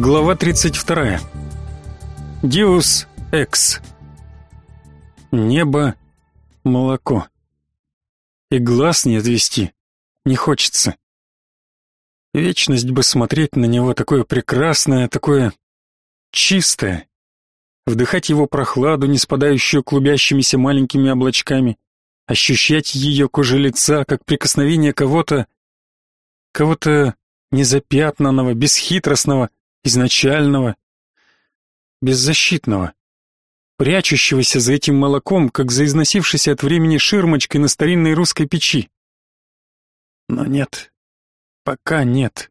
Глава 32. Диус Экс. Небо, молоко. И глаз не отвести не хочется. Вечность бы смотреть на него такое прекрасное, такое чистое. Вдыхать его прохладу, не спадающую клубящимися маленькими облачками, ощущать ее кожей лица, как прикосновение кого-то, кого-то незапятнанного, бесхитростного, изначального, беззащитного, прячущегося за этим молоком, как за износившейся от времени ширмочкой на старинной русской печи. Но нет, пока нет.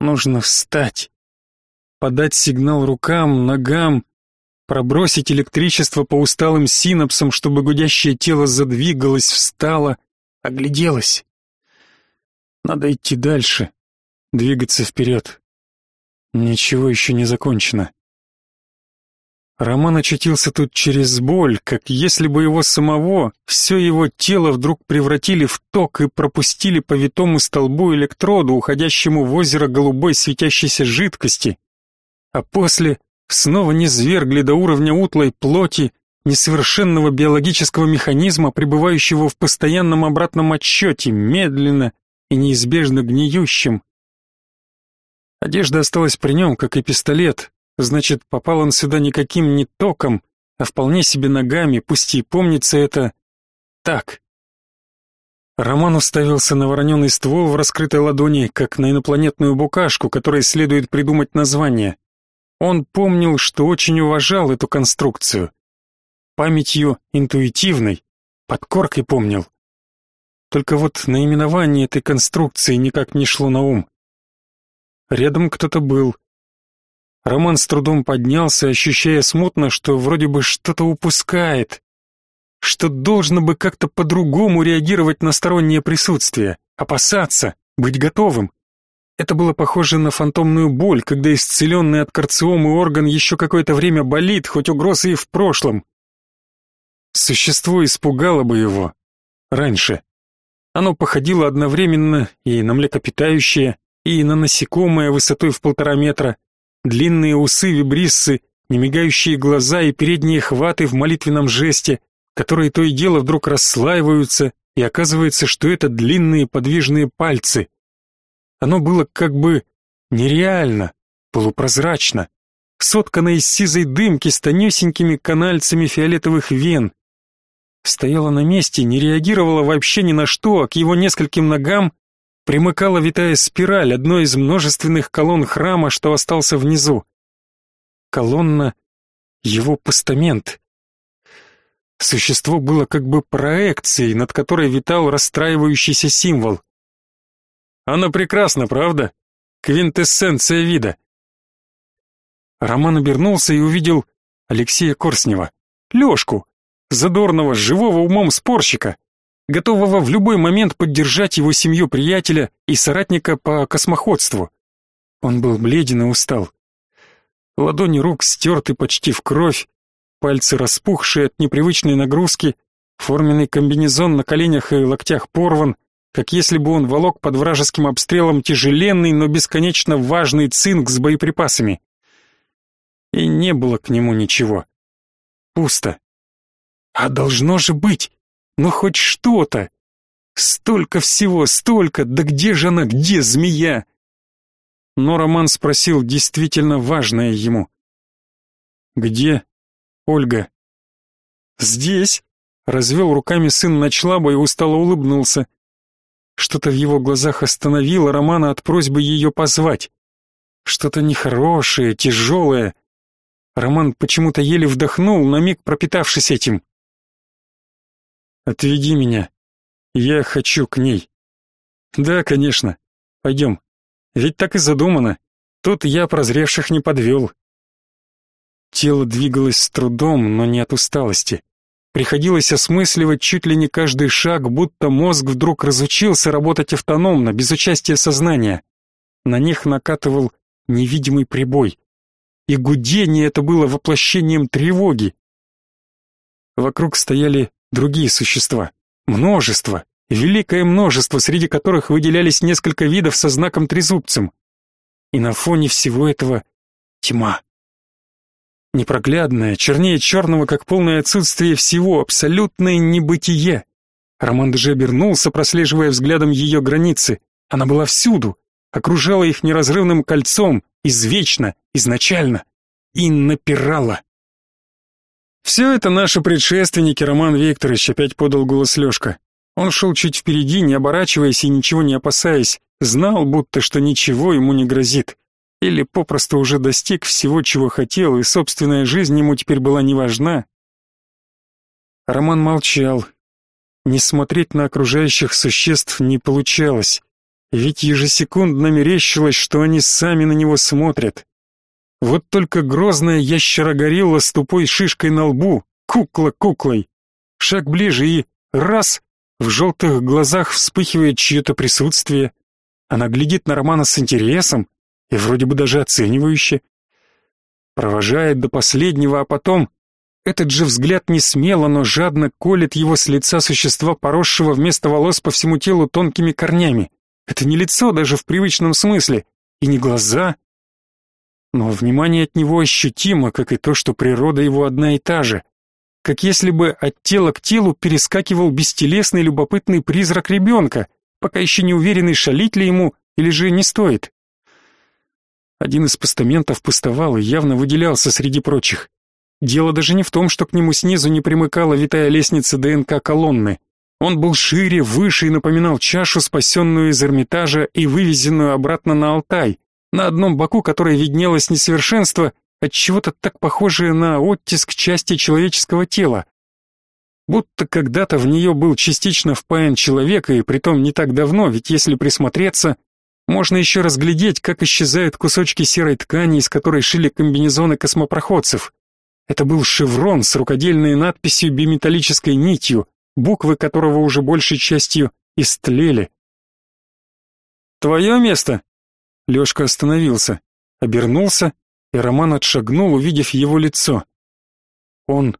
Нужно встать, подать сигнал рукам, ногам, пробросить электричество по усталым синапсам, чтобы гудящее тело задвигалось, встало, огляделось. Надо идти дальше, двигаться вперед. Ничего еще не закончено. Роман очутился тут через боль, как если бы его самого, все его тело вдруг превратили в ток и пропустили по витому столбу электроду, уходящему в озеро голубой светящейся жидкости, а после снова не низвергли до уровня утлой плоти, несовершенного биологического механизма, пребывающего в постоянном обратном отсчете, медленно и неизбежно гниющим. Одежда осталась при нем, как и пистолет, значит, попал он сюда никаким не током, а вполне себе ногами, пусть и помнится это так. Роман уставился на вороненый ствол в раскрытой ладони, как на инопланетную букашку, которой следует придумать название. Он помнил, что очень уважал эту конструкцию. Памятью интуитивной, под коркой помнил. Только вот наименование этой конструкции никак не шло на ум. Рядом кто-то был. Роман с трудом поднялся, ощущая смутно, что вроде бы что-то упускает, что должно бы как-то по-другому реагировать на стороннее присутствие, опасаться, быть готовым. Это было похоже на фантомную боль, когда исцеленный от карциомы орган еще какое-то время болит, хоть угрозы и в прошлом. Существо испугало бы его. Раньше. Оно походило одновременно и на млекопитающее, и на насекомое высотой в полтора метра. Длинные усы вибриссы, немигающие глаза и передние хваты в молитвенном жесте, которые то и дело вдруг расслаиваются, и оказывается, что это длинные подвижные пальцы. Оно было как бы нереально, полупрозрачно, соткано из сизой дымки с тонюсенькими канальцами фиолетовых вен. Стояло на месте, не реагировало вообще ни на что, а к его нескольким ногам примыкала витая спираль одной из множественных колонн храма, что остался внизу. Колонна — его постамент. Существо было как бы проекцией, над которой витал расстраивающийся символ. Она прекрасна, правда? Квинтэссенция вида. Роман обернулся и увидел Алексея Корснева, Лёшку, задорного, живого умом спорщика, готового в любой момент поддержать его семью приятеля и соратника по космоходству. Он был бледен и устал. Ладони рук стерты почти в кровь, пальцы распухшие от непривычной нагрузки, форменный комбинезон на коленях и локтях порван, как если бы он волок под вражеским обстрелом тяжеленный, но бесконечно важный цинк с боеприпасами. И не было к нему ничего. Пусто. А должно же быть, ну хоть что-то. Столько всего, столько, да где же она, где змея? Но Роман спросил действительно важное ему. Где Ольга? Здесь. Развел руками сын Ночлаба и устало улыбнулся. Что-то в его глазах остановило Романа от просьбы ее позвать. Что-то нехорошее, тяжелое. Роман почему-то еле вдохнул, на миг пропитавшись этим. «Отведи меня. Я хочу к ней». «Да, конечно. Пойдем. Ведь так и задумано. Тут я прозревших не подвел». Тело двигалось с трудом, но не от усталости. Приходилось осмысливать чуть ли не каждый шаг, будто мозг вдруг разучился работать автономно, без участия сознания. На них накатывал невидимый прибой. И гудение это было воплощением тревоги. Вокруг стояли другие существа. Множество, великое множество, среди которых выделялись несколько видов со знаком трезубцем. И на фоне всего этого тьма. Непроглядная, чернее черного, как полное отсутствие всего, абсолютное небытие. Роман даже обернулся, прослеживая взглядом ее границы. Она была всюду, окружала их неразрывным кольцом, извечно, изначально, и напирала. «Все это наши предшественники, Роман Викторович», — опять подал голос Лешка. Он шел чуть впереди, не оборачиваясь и ничего не опасаясь, знал, будто что ничего ему не грозит. Или попросту уже достиг всего, чего хотел, и собственная жизнь ему теперь была не важна. Роман молчал. Не смотреть на окружающих существ не получалось, ведь ежесекундно мерещилось, что они сами на него смотрят. Вот только грозная ящерогорилла с тупой шишкой на лбу, кукла куклой. Шаг ближе и раз в желтых глазах вспыхивает чье-то присутствие. Она глядит на Романа с интересом и вроде бы даже оценивающе. Провожает до последнего, а потом этот же взгляд не смело, но жадно колет его с лица существа, поросшего вместо волос по всему телу тонкими корнями. Это не лицо даже в привычном смысле, и не глаза. Но внимание от него ощутимо, как и то, что природа его одна и та же как если бы от тела к телу перескакивал бестелесный любопытный призрак ребенка, пока еще не уверенный, шалить ли ему или же не стоит. Один из постаментов пустовал и явно выделялся среди прочих. Дело даже не в том, что к нему снизу не примыкала витая лестница ДНК колонны. Он был шире, выше и напоминал чашу, спасенную из Эрмитажа и вывезенную обратно на Алтай, на одном боку которой виднелось несовершенство, от чего-то так похожее на оттиск части человеческого тела. Будто когда-то в нее был частично впаян человек, и притом не так давно, ведь если присмотреться, можно еще разглядеть, как исчезают кусочки серой ткани, из которой шили комбинезоны космопроходцев. Это был шеврон с рукодельной надписью биметаллической нитью, буквы которого уже большей частью истлели. «Твое место?» Лешка остановился, обернулся и Роман отшагнул, увидев его лицо. Он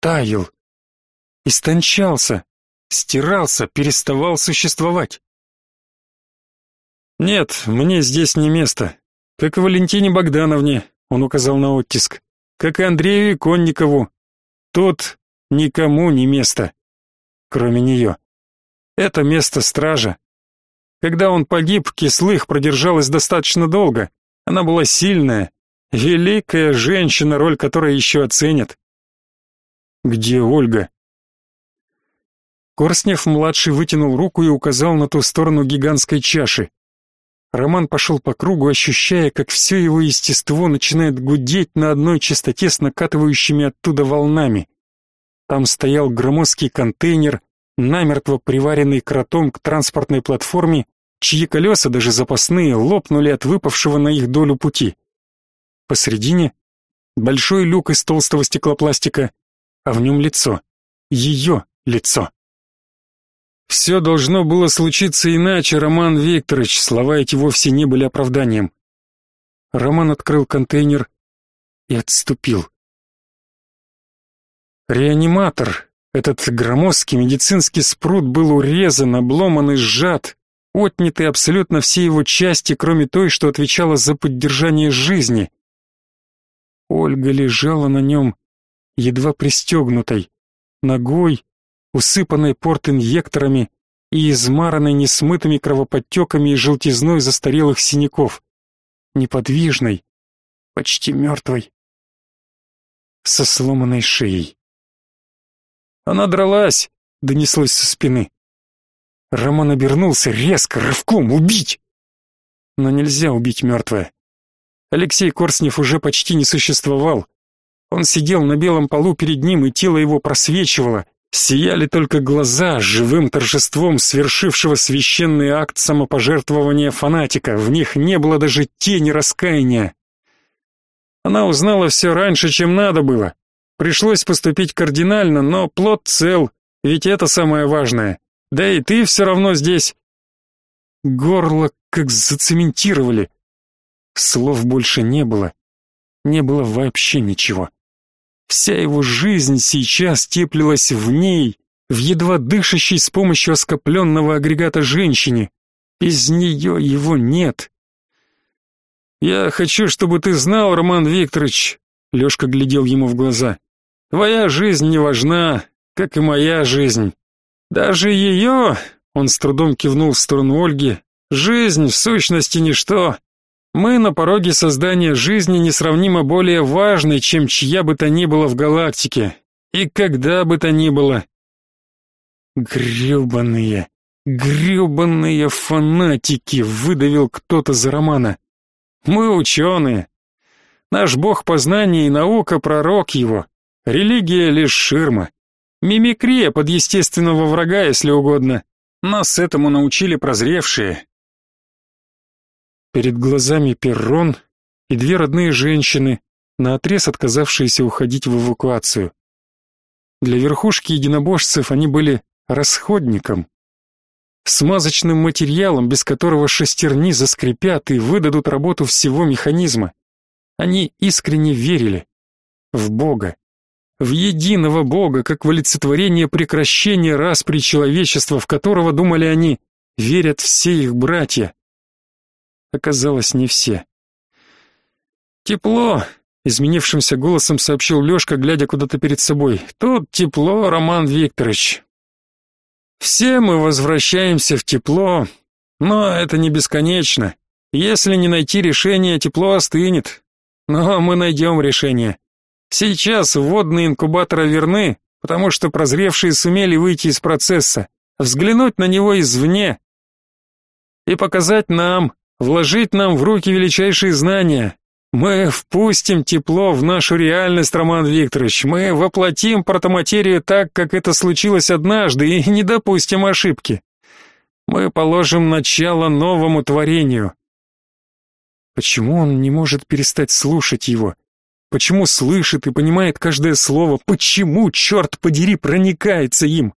таял, истончался, стирался, переставал существовать. «Нет, мне здесь не место. Как и Валентине Богдановне», — он указал на оттиск, «как и Андрею Иконникову. Тут никому не место, кроме нее. Это место стража. Когда он погиб, Кислых продержалась достаточно долго. Она была сильная, Великая женщина, роль которой еще оценят. Где Ольга? Корснев-младший вытянул руку и указал на ту сторону гигантской чаши. Роман пошел по кругу, ощущая, как все его естество начинает гудеть на одной частоте с накатывающими оттуда волнами. Там стоял громоздкий контейнер, намертво приваренный кротом к транспортной платформе, чьи колеса, даже запасные, лопнули от выпавшего на их долю пути. Посредине большой люк из толстого стеклопластика, а в нем лицо. Ее лицо. Все должно было случиться иначе, Роман Викторович, слова эти вовсе не были оправданием. Роман открыл контейнер и отступил. Реаниматор, этот громоздкий медицинский спрут был урезан, обломан и сжат, отняты абсолютно все его части, кроме той, что отвечала за поддержание жизни. Ольга лежала на нем, едва пристегнутой, ногой, усыпанной портинъекторами и измаранной несмытыми кровоподтеками и желтизной застарелых синяков, неподвижной, почти мертвой, со сломанной шеей. «Она дралась!» — донеслось со спины. Роман обернулся резко, рывком, убить! Но нельзя убить мертвое. Алексей Корснев уже почти не существовал. Он сидел на белом полу перед ним, и тело его просвечивало. Сияли только глаза живым торжеством свершившего священный акт самопожертвования фанатика. В них не было даже тени раскаяния. Она узнала все раньше, чем надо было. Пришлось поступить кардинально, но плод цел, ведь это самое важное. Да и ты все равно здесь. Горло как зацементировали. Слов больше не было. Не было вообще ничего. Вся его жизнь сейчас теплилась в ней, в едва дышащей с помощью оскопленного агрегата женщине. Без нее его нет. Я хочу, чтобы ты знал, Роман Викторович, Лёшка глядел ему в глаза. Твоя жизнь не важна, как и моя жизнь. Даже её, он с трудом кивнул в сторону Ольги, жизнь в сущности ничто. Мы на пороге создания жизни несравнимо более важной, чем чья бы то ни было в галактике. И когда бы то ни было. Грёбаные, грёбаные фанатики, выдавил кто-то за Романа. Мы ученые. Наш бог познания и наука пророк его. Религия лишь ширма. Мимикрия под естественного врага, если угодно. Нас этому научили прозревшие. Перед глазами перрон и две родные женщины, наотрез отказавшиеся уходить в эвакуацию. Для верхушки единобожцев они были расходником, смазочным материалом, без которого шестерни заскрипят и выдадут работу всего механизма. Они искренне верили в Бога, в единого Бога, как в олицетворение прекращения распри человечества, в которого, думали они, верят все их братья. Оказалось, не все. «Тепло», — изменившимся голосом сообщил Лёшка, глядя куда-то перед собой. «Тут тепло, Роман Викторович. Все мы возвращаемся в тепло, но это не бесконечно. Если не найти решение, тепло остынет. Но мы найдем решение. Сейчас водные инкубаторы верны, потому что прозревшие сумели выйти из процесса, взглянуть на него извне и показать нам, вложить нам в руки величайшие знания, мы впустим тепло в нашу реальность, Роман Викторович. Мы воплотим протоматерию так, как это случилось однажды, и не допустим ошибки. Мы положим начало новому творению. Почему он не может перестать слушать его? Почему слышит и понимает каждое слово? Почему, черт подери, проникается им?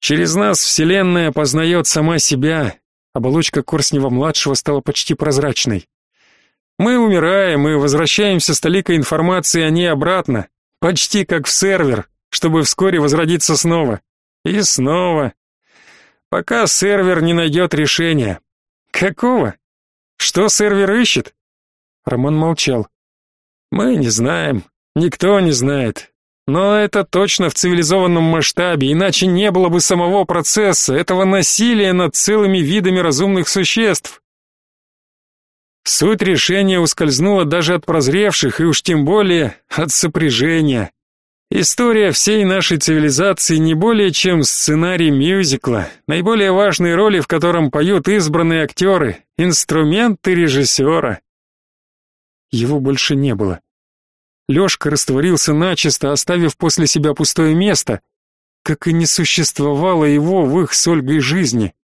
Через нас Вселенная познает сама себя. Оболочка Корснева-младшего стала почти прозрачной. Мы умираем и возвращаемся с толикой информации о ней обратно, почти как в сервер, чтобы вскоре возродиться снова. И снова. Пока сервер не найдет решения. Какого? Что сервер ищет? Роман молчал. Мы не знаем, никто не знает. Но это точно в цивилизованном масштабе, иначе не было бы самого процесса, этого насилия над целыми видами разумных существ. Суть решения ускользнула даже от прозревших и уж тем более от сопряжения. История всей нашей цивилизации не более чем сценарий мюзикла, наиболее важные роли в котором поют избранные актеры, инструменты режиссера. Его больше не было. Лёшка растворился начисто, оставив после себя пустое место, как и не существовало его в их с Ольгой жизни.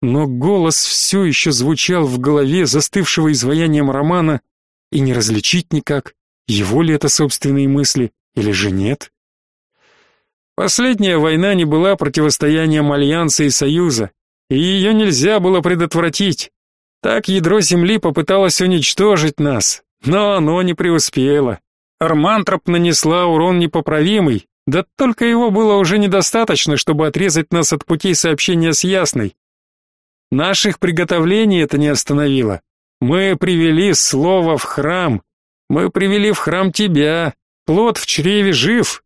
Но голос все еще звучал в голове застывшего изваянием романа, и не различить никак, его ли это собственные мысли или же нет. Последняя война не была противостоянием Альянса и Союза, и ее нельзя было предотвратить. Так ядро Земли попыталось уничтожить нас, но оно не преуспело. Армантроп нанесла урон непоправимый, да только его было уже недостаточно, чтобы отрезать нас от путей сообщения с Ясной. Наших приготовлений это не остановило. Мы привели слово в храм. Мы привели в храм тебя. Плод в чреве жив.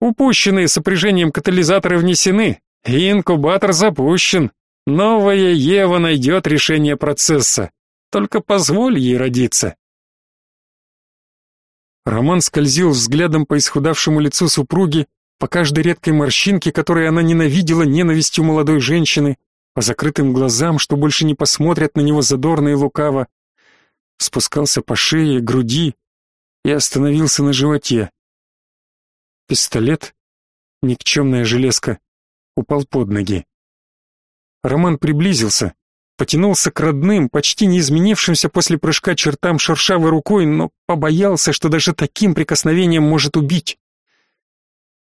Упущенные сопряжением катализаторы внесены, и инкубатор запущен. Новая Ева найдет решение процесса. Только позволь ей родиться. Роман скользил взглядом по исхудавшему лицу супруги, по каждой редкой морщинке, которой она ненавидела ненавистью молодой женщины, по закрытым глазам, что больше не посмотрят на него задорно и лукаво, спускался по шее, груди и остановился на животе. Пистолет, никчемная железка, упал под ноги. Роман приблизился, потянулся к родным, почти не изменившимся после прыжка чертам шершавой рукой, но побоялся, что даже таким прикосновением может убить.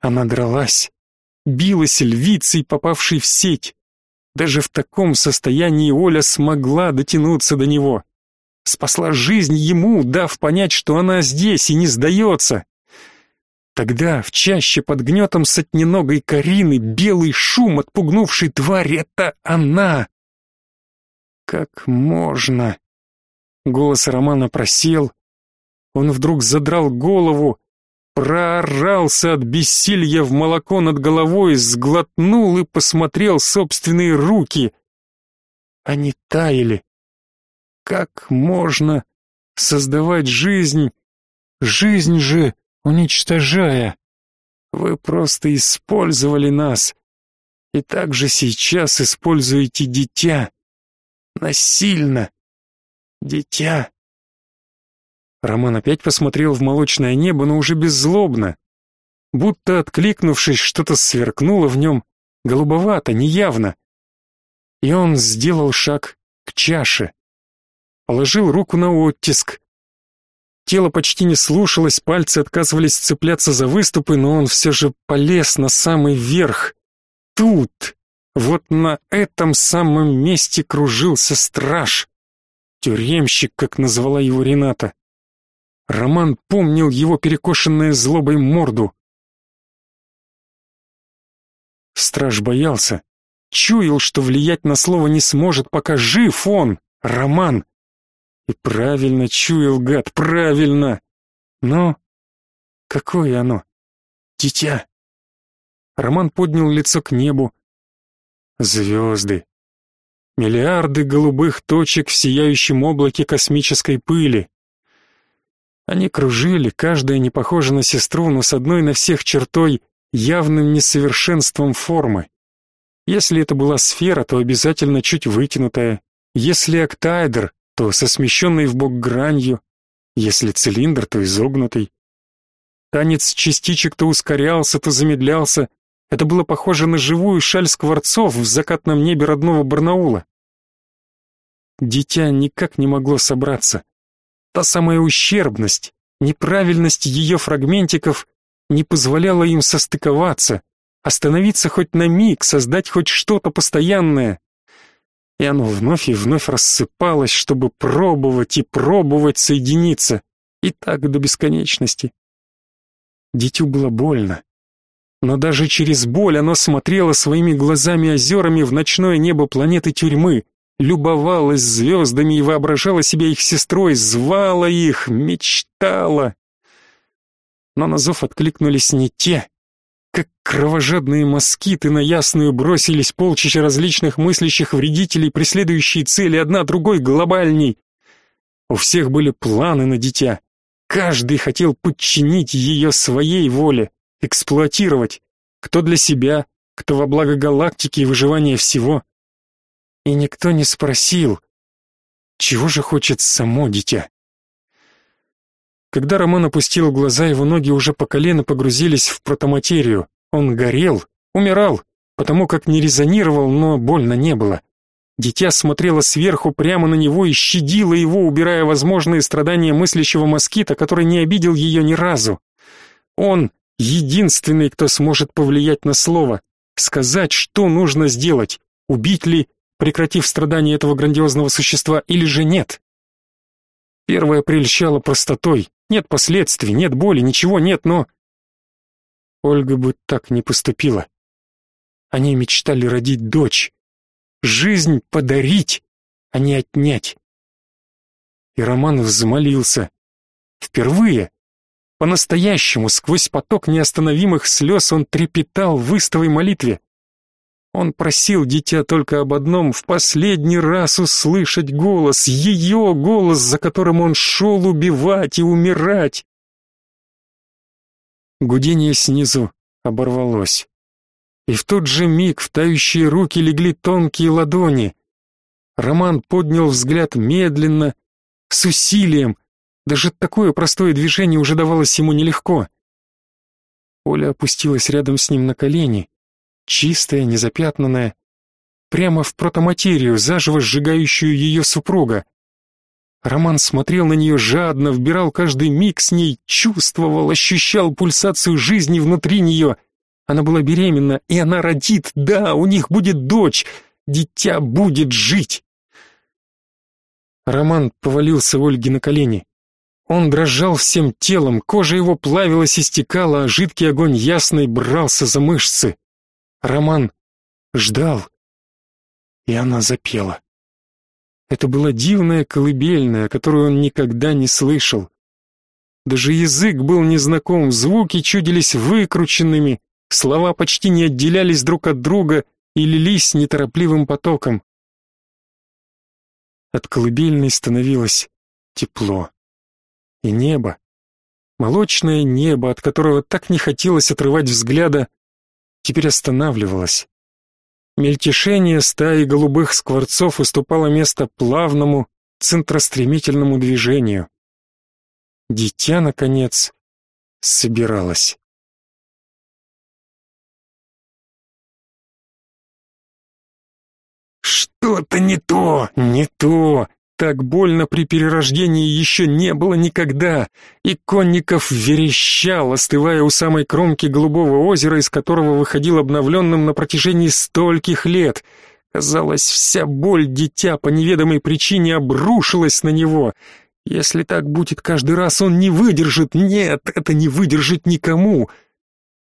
Она дралась, билась львицей, попавшей в сеть. Даже в таком состоянии Оля смогла дотянуться до него. Спасла жизнь ему, дав понять, что она здесь и не сдается. Тогда в чаще под гнетом сотненогой Карины белый шум, отпугнувший тварь, это она. Как можно? Голос Романа просел. Он вдруг задрал голову, проорался от бессилья в молоко над головой, сглотнул и посмотрел собственные руки. Они таяли. Как можно создавать жизнь, жизнь же уничтожая? Вы просто использовали нас, и также сейчас используете дитя. Насильно. Дитя. Роман опять посмотрел в молочное небо, но уже беззлобно. Будто откликнувшись, что-то сверкнуло в нем, голубовато, неявно. И он сделал шаг к чаше. Положил руку на оттиск. Тело почти не слушалось, пальцы отказывались цепляться за выступы, но он все же полез на самый верх. Тут, вот на этом самом месте кружился страж. Тюремщик, как назвала его Рената. Роман помнил его перекошенное злобой морду. Страж боялся, чуял, что влиять на слово не сможет, пока жив он, Роман. И правильно чуял, гад, правильно. Но какое оно? Дитя. Роман поднял лицо к небу. Звезды. Миллиарды голубых точек в сияющем облаке космической пыли. Они кружили, каждая не похожа на сестру, но с одной на всех чертой, явным несовершенством формы. Если это была сфера, то обязательно чуть вытянутая. Если октаэдр, то со смещенной в бок гранью. Если цилиндр, то изогнутый. Танец частичек то ускорялся, то замедлялся. Это было похоже на живую шаль скворцов в закатном небе родного Барнаула. Дитя никак не могло собраться. Та самая ущербность, неправильность ее фрагментиков не позволяла им состыковаться, остановиться хоть на миг, создать хоть что-то постоянное. И оно вновь и вновь рассыпалось, чтобы пробовать и пробовать соединиться, и так до бесконечности. Дитю было больно. Но даже через боль оно смотрело своими глазами-озерами в ночное небо планеты тюрьмы, любовалась звездами и воображала себя их сестрой, звала их, мечтала. Но на зов откликнулись не те. Как кровожадные москиты на ясную бросились полчища различных мыслящих вредителей, преследующие цели одна другой глобальней. У всех были планы на дитя. Каждый хотел подчинить ее своей воле, эксплуатировать. Кто для себя, кто во благо галактики и выживания всего и никто не спросил, чего же хочет само дитя. Когда Роман опустил глаза, его ноги уже по колено погрузились в протоматерию. Он горел, умирал, потому как не резонировал, но больно не было. Дитя смотрело сверху прямо на него и щадило его, убирая возможные страдания мыслящего москита, который не обидел ее ни разу. Он единственный, кто сможет повлиять на слово, сказать, что нужно сделать, убить ли прекратив страдания этого грандиозного существа, или же нет? Первое прельщало простотой. Нет последствий, нет боли, ничего нет, но... Ольга бы так не поступила. Они мечтали родить дочь. Жизнь подарить, а не отнять. И Роман взмолился. Впервые, по-настоящему, сквозь поток неостановимых слез он трепетал в истовой молитве. Он просил дитя только об одном — в последний раз услышать голос, ее голос, за которым он шел убивать и умирать. Гудение снизу оборвалось. И в тот же миг в тающие руки легли тонкие ладони. Роман поднял взгляд медленно, с усилием. Даже такое простое движение уже давалось ему нелегко. Оля опустилась рядом с ним на колени чистая, незапятнанная, прямо в протоматерию, заживо сжигающую ее супруга. Роман смотрел на нее жадно, вбирал каждый миг с ней, чувствовал, ощущал пульсацию жизни внутри нее. Она была беременна, и она родит, да, у них будет дочь, дитя будет жить. Роман повалился Ольге на колени. Он дрожал всем телом, кожа его плавилась и стекала, а жидкий огонь ясный брался за мышцы. Роман ждал, и она запела. Это была дивная колыбельная, которую он никогда не слышал. Даже язык был незнаком, звуки чудились выкрученными, слова почти не отделялись друг от друга и лились неторопливым потоком. От колыбельной становилось тепло. И небо, молочное небо, от которого так не хотелось отрывать взгляда, теперь останавливалось. Мельтешение стаи голубых скворцов уступало место плавному, центростремительному движению. Дитя, наконец, собиралось. Что-то не то, не то. Так больно при перерождении еще не было никогда. И Конников верещал, остывая у самой кромки голубого озера, из которого выходил обновленным на протяжении стольких лет. Казалось, вся боль дитя по неведомой причине обрушилась на него. Если так будет каждый раз, он не выдержит. Нет, это не выдержит никому.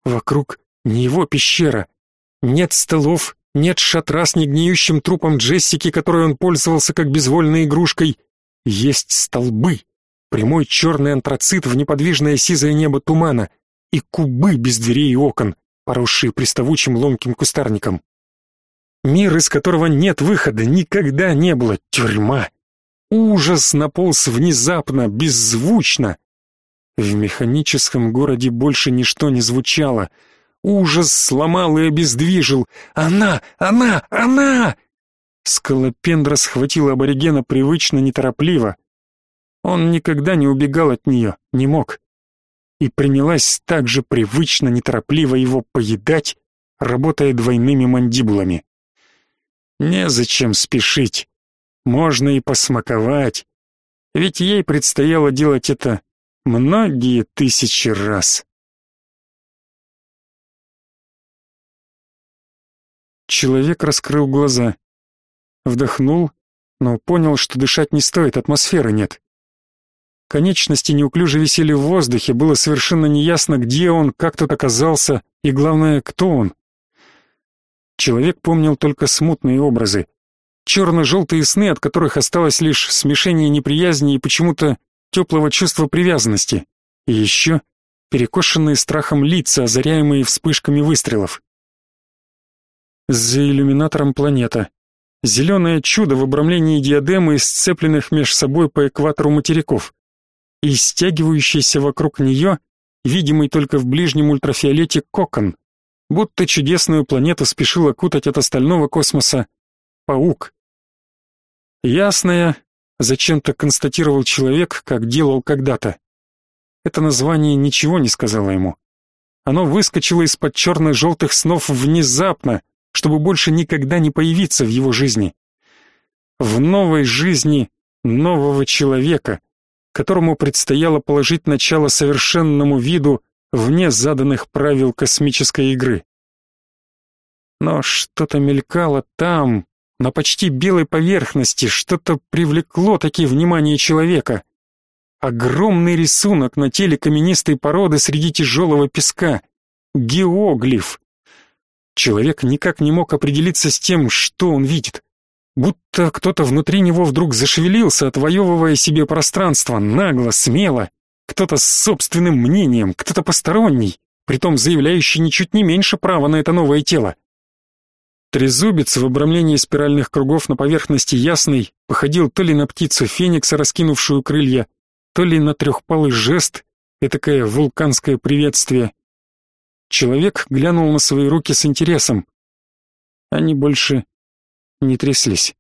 Вокруг не его пещера. Нет столов, нет шатра с негниющим трупом Джессики, которой он пользовался как безвольной игрушкой. Есть столбы, прямой черный антрацит в неподвижное сизое небо тумана и кубы без дверей и окон, поросшие приставучим ломким кустарником. Мир, из которого нет выхода, никогда не было. Тюрьма. Ужас наполз внезапно, беззвучно. В механическом городе больше ничто не звучало — Ужас сломал и обездвижил. Она! Она! Она! Скалопендра схватила аборигена привычно, неторопливо. Он никогда не убегал от нее, не мог. И принялась так же привычно, неторопливо его поедать, работая двойными мандибулами. Незачем спешить. Можно и посмаковать. Ведь ей предстояло делать это многие тысячи раз. Человек раскрыл глаза. Вдохнул, но понял, что дышать не стоит, атмосферы нет. Конечности неуклюже висели в воздухе, было совершенно неясно, где он, как тут оказался, и главное, кто он. Человек помнил только смутные образы. Черно-желтые сны, от которых осталось лишь смешение неприязни и почему-то теплого чувства привязанности. И еще перекошенные страхом лица, озаряемые вспышками выстрелов. За иллюминатором планета. Зеленое чудо в обрамлении диадемы из сцепленных меж собой по экватору материков. И стягивающийся вокруг нее, видимый только в ближнем ультрафиолете, кокон. Будто чудесную планету спешил окутать от остального космоса паук. Ясное, зачем-то констатировал человек, как делал когда-то. Это название ничего не сказала ему. Оно выскочило из-под черно-желтых снов внезапно, чтобы больше никогда не появиться в его жизни. В новой жизни нового человека, которому предстояло положить начало совершенному виду вне заданных правил космической игры. Но что-то мелькало там, на почти белой поверхности, что-то привлекло таки внимание человека. Огромный рисунок на теле каменистой породы среди тяжелого песка. Геоглиф. Человек никак не мог определиться с тем, что он видит. Будто кто-то внутри него вдруг зашевелился, отвоевывая себе пространство, нагло, смело. Кто-то с собственным мнением, кто-то посторонний, притом заявляющий ничуть не меньше права на это новое тело. Трезубец в обрамлении спиральных кругов на поверхности ясной походил то ли на птицу феникса, раскинувшую крылья, то ли на трехпалый жест, этакое вулканское приветствие. Человек глянул на свои руки с интересом. Они больше не тряслись.